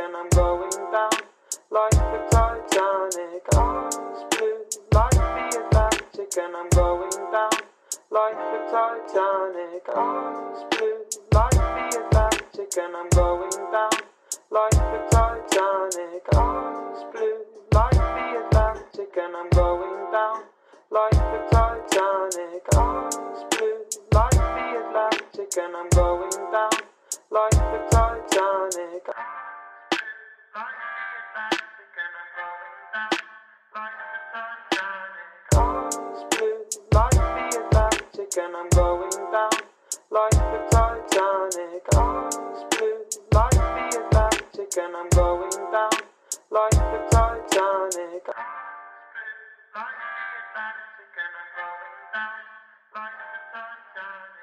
and I'm going down like the Titanic. Arms blue, like the Atlantic, and I'm going down like the Titanic. Arms blue, like the Atlantic, and I'm going down like the Titanic. Arms blue, the Atlantic, and I'm going down like the Titanic. Atlantic and I'm going down like the Titanic. Eyes blue like the Atlantic and I'm going down like the Titanic. Eyes blue like the Atlantic and I'm going down like the Titanic. Like the Atlantic and I'm going down like the Titanic.